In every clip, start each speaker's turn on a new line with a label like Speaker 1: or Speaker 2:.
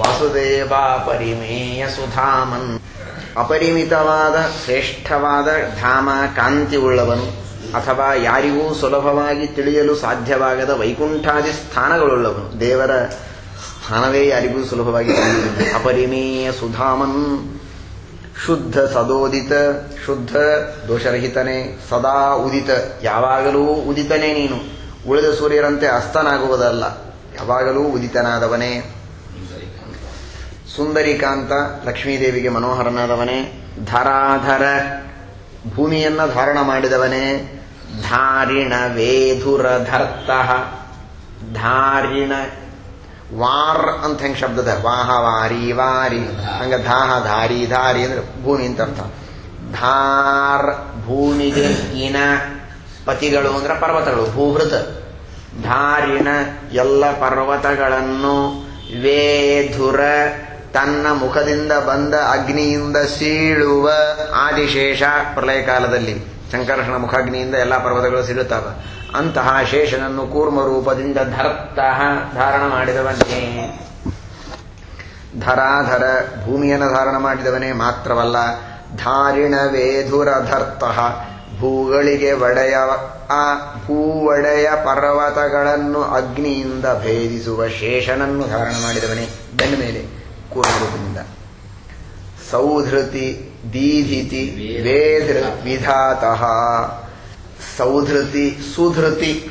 Speaker 1: ವಾಸುದೇವ ಪರಿಮೇಯ ಸುಧಾಮನ್ ಅಪರಿಮಿತವಾದ, ಶ್ರೇಷ್ಠವಾದ ಧಾಮ ಕಾಂತಿ ಉಳ್ಳವನು, ಅಥವಾ ಯಾರಿಗೂ ಸುಲಭವಾಗಿ ತಿಳಿಯಲು ಸಾಧ್ಯವಾಗದ ವೈಕುಂಠಾದಿ ಸ್ಥಾನಗಳುಳ್ಳವನು. ದೇವರ ಸ್ಥಾನವೇ ಯಾರಿಗೂ ಸುಲಭವಾಗಿ ಅಪರಿಮೇಯ ಸುಧಾಮನ್ ಶುದ್ಧ ಸದೋದಿತ, ಶುದ್ಧ ದೋಷರಹಿತನೇ, ಸದಾ ಉದಿತ. ಯಾವಾಗಲೂ ಉದಿತನೇ ನೀನು. ಉಳಿದ ಸೂರ್ಯರಂತೆ ಅಸ್ತನಾಗುವುದಲ್ಲ. ಯಾವಾಗಲೂ ಉದಿತನಾದವನೇ. ಸುಂದರಿಕಾಂತ ಲಕ್ಷ್ಮೀದೇವಿಗೆ ಮನೋಹರನಾದವನೇ, ಧರಾಧರ ಭೂಮಿಯನ್ನ ಧಾರಣ ಮಾಡಿದವನೇ, ಧಾರಿಣ ವೇಧುರ ಧರ್ತ ಧಾರಿಣ ವಾರ್ ಅಂತ ಹೆಂಗ್ ಶಬ್ದದ? ವಾಹ, ವಾರಿ ವಾರಿ, ಹಂಗ ಧಾಹ ಧಾರಿ ಧಾರಿ ಅಂದ್ರೆ ಭೂಮಿ ಅಂತ ಅರ್ಥ. ಧಾರ್ ಭೂಮಿಗೆ ಇನ ಪತಿಗಳು ಅಂದ್ರೆ ಪರ್ವತಗಳು ಭೂಭೃತ ಧಾರಿಣ ಎಲ್ಲ ಪರ್ವತಗಳನ್ನು ವೇಧುರ ತನ್ನ ಮುಖದಿಂದ ಬಂದ ಅಗ್ನಿಯಿಂದ ಸೀಳುವ ಆದಿಶೇಷ ಪ್ರಲಯ ಕಾಲದಲ್ಲಿ. ಶಂಕರ್ಷಣ ಮುಖಾಗ್ನಿಯಿಂದ ಎಲ್ಲಾ ಪರ್ವತಗಳು ಸಿಗುತ್ತವೆ ಅಂತಹ ಶೇಷನನ್ನು ಕೂರ್ಮ ರೂಪದಿಂದ ಧರ್ತಃ ಧಾರಣ ಮಾಡಿದವನೇ. ಧರಾಧರ ಭೂಮಿಯನ್ನು ಧಾರಣ ಮಾಡಿದವನೇ ಮಾತ್ರವಲ್ಲ, ಧಾರಿಣ ವೇಧುರ ಧರ್ತಃ, ಭೂಗಳಿಗೆ ಒಡೆಯ, ಆ ಭೂವಡೆಯ ಪರ್ವತಗಳನ್ನು ಅಗ್ನಿಯಿಂದ ಭೇದಿಸುವ ಶೇಷನನ್ನು ಧಾರಣ ಮಾಡಿದವನೇ. ಬೆನ್ನ ಮೇಲೆ. ಕೂರ್ಮರೂಪದಿಂದ ಸೌಧೃತಿ ದೀಧಿತಿ ವೇಧೃ ವಿಧಾತಃ. ಸೌಧೃತಿ ಸುಧೃತಿ.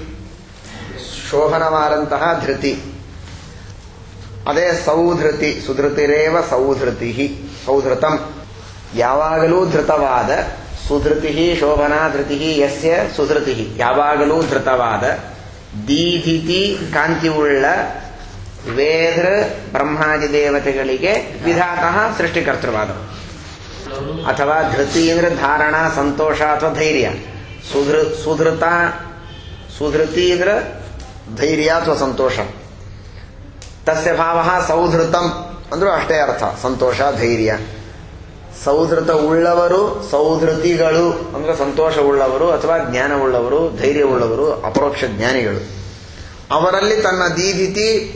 Speaker 1: ಶೋಭನವಾದಂತಹ ಧೃತಿ. ಅದೇ ಸೌಧೃತಿ, ಸುಧೃತಿರೇವ ಸೌಧೃತಿ ಸೌಧೃತಂ. ಯಾವಾಗಲೂ ಧೃತವಾದ ಸುಧೃತಿ ಶೋಭನಾ ಧೃತಿ ಯಸ್ಯ ಸುಧೃತಿ ಯಾವಾಗಲೂ ಧೃತವಾದ ದೀಧಿತಿ, ಕಾಂತಿವುಳ್ಳ ವೇದ್ರ ಬ್ರಹ್ಮಾದಿ ದೇವತೆಗಳಿಗೆ ವಿಧಾತಃ ಸೃಷ್ಟಿಕರ್ತೃವಾದ ಅಥವಾ ಧೃತಿ ಅಂದ್ರೆ ಧಾರಣ, ಸಂತೋಷ ಅಥವಾ ಧೈರ್ಯ. ಸುಧೃ, ಸುಧೃತ, ಸುಧೃತಿ ಅಂದ್ರೆ ಧೈರ್ಯ ಅಥವಾ ಸಂತೋಷ. ತಸ್ಯ ಭಾವ ಸೌಧೃತಂ ಅಂದ್ರೂ ಅಷ್ಟೇ ಅರ್ಥ. ಸಂತೋಷ, ಧೈರ್ಯ. ಸೌಧೃತ ಉಳ್ಳವರು ಸೌಧೃತಿಗಳು ಅಂದ್ರೆ ಸಂತೋಷ ಉಳ್ಳವರು ಅಥವಾ ಜ್ಞಾನವುಳ್ಳವರು ಧೈರ್ಯವುಳ್ಳವರು ಅಪರೋಕ್ಷ ಜ್ಞಾನಿಗಳು. ಅವರಲ್ಲಿ ತನ್ನ ದೀಧಿತಿ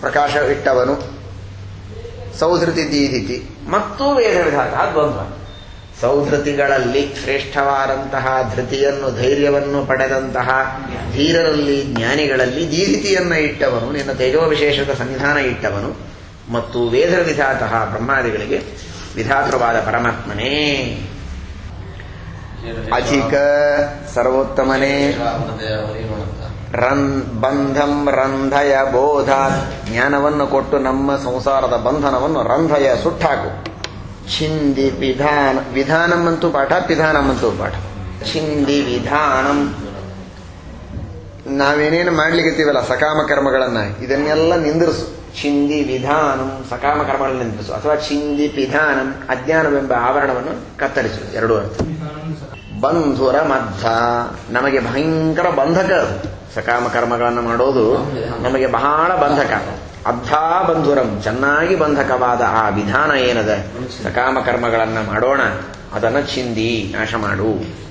Speaker 1: ಪ್ರಕಾಶ ಇಟ್ಟವನು. ಸೌಧೃತಿ ದೀದಿತಿ. ಮತ್ತು ವೇದ ವಿಧಾತ ದ್ವಂದ್ವ ಸೌಧೃತಿಗಳಲ್ಲಿ ಶ್ರೇಷ್ಠವಾದಂತಹ ಧೃತಿಯನ್ನು, ಧೈರ್ಯವನ್ನು ಪಡೆದಂತಹ ಧೀರರಲ್ಲಿ, ಜ್ಞಾನಿಗಳಲ್ಲಿ ದೀದಿತಿಯನ್ನ ಇಟ್ಟವನು, ನಿನ್ನ ತೇಜೋವಿಶೇಷದ ಸನ್ನಿಧಾನ ಇಟ್ಟವನು. ಮತ್ತು ವೇದ ವಿಧಾತಃ ಬ್ರಹ್ಮಾದಿಗಳಿಗೆ ವಿಧಾತೃವಾದ ಪರಮಾತ್ಮನೇ. ಅಧಿಕ ಸರ್ವೋತ್ತಮನೇ. ರನ್ ಬಂಧಂ ರಂಧಯ ಬೋಧ. ಜ್ಞಾನವನ್ನು ಕೊಟ್ಟು ನಮ್ಮ ಸಂಸಾರದ ಬಂಧನವನ್ನು ರಂಧಯ ಸುಟ್ಟಾಕು. ಛಿಂದಿ ವಿಧಾನ ವಿಧಾನಮಂತೂ ಪಾಠ ಪಿಧಾನಮಂತೂ ಪಾಠ. ಛಿಂದಿ ವಿಧಾನಂ. ನಾವೇನೇನು ಮಾಡ್ಲಿಕ್ಕೆತ್ತೀವಲ್ಲ ಸಕಾಮ ಕರ್ಮಗಳನ್ನ, ಇದನ್ನೆಲ್ಲ ನಿಂದಿರಿಸು. ಚಿಂದಿ ವಿಧಾನಂ, ಸಕಾಮ ಕರ್ಮಗಳನ್ನು ನಿಂದಿರಿಸು. ಅಥವಾ ಚಿಂದಿ ಪಿಧಾನಂ, ಅಜ್ಞಾನವೆಂಬ ಆವರಣವನ್ನು ಕತ್ತರಿಸು. ಎರಡೂ ಅರ್ಥ. ಬಂಧುರ ಮದ್ದ ನಮಗೆ ಭಯಂಕರ ಬಂಧಕ ಸಕಾಮ ಕರ್ಮಗಳನ್ನು ಮಾಡೋದು ನಮಗೆ ಬಹಳ ಬಂಧಕ. ಅರ್ಧಾ ಬಂಧುರಂ, ಚೆನ್ನಾಗಿ ಬಂಧಕವಾದ ಆ ವಿಧಾನ ಏನದ? ಸಕಾಮ ಕರ್ಮಗಳನ್ನ ಮಾಡೋಣ. ಅದನ್ನ ಚಿಂದಿ, ನಾಶ ಮಾಡು.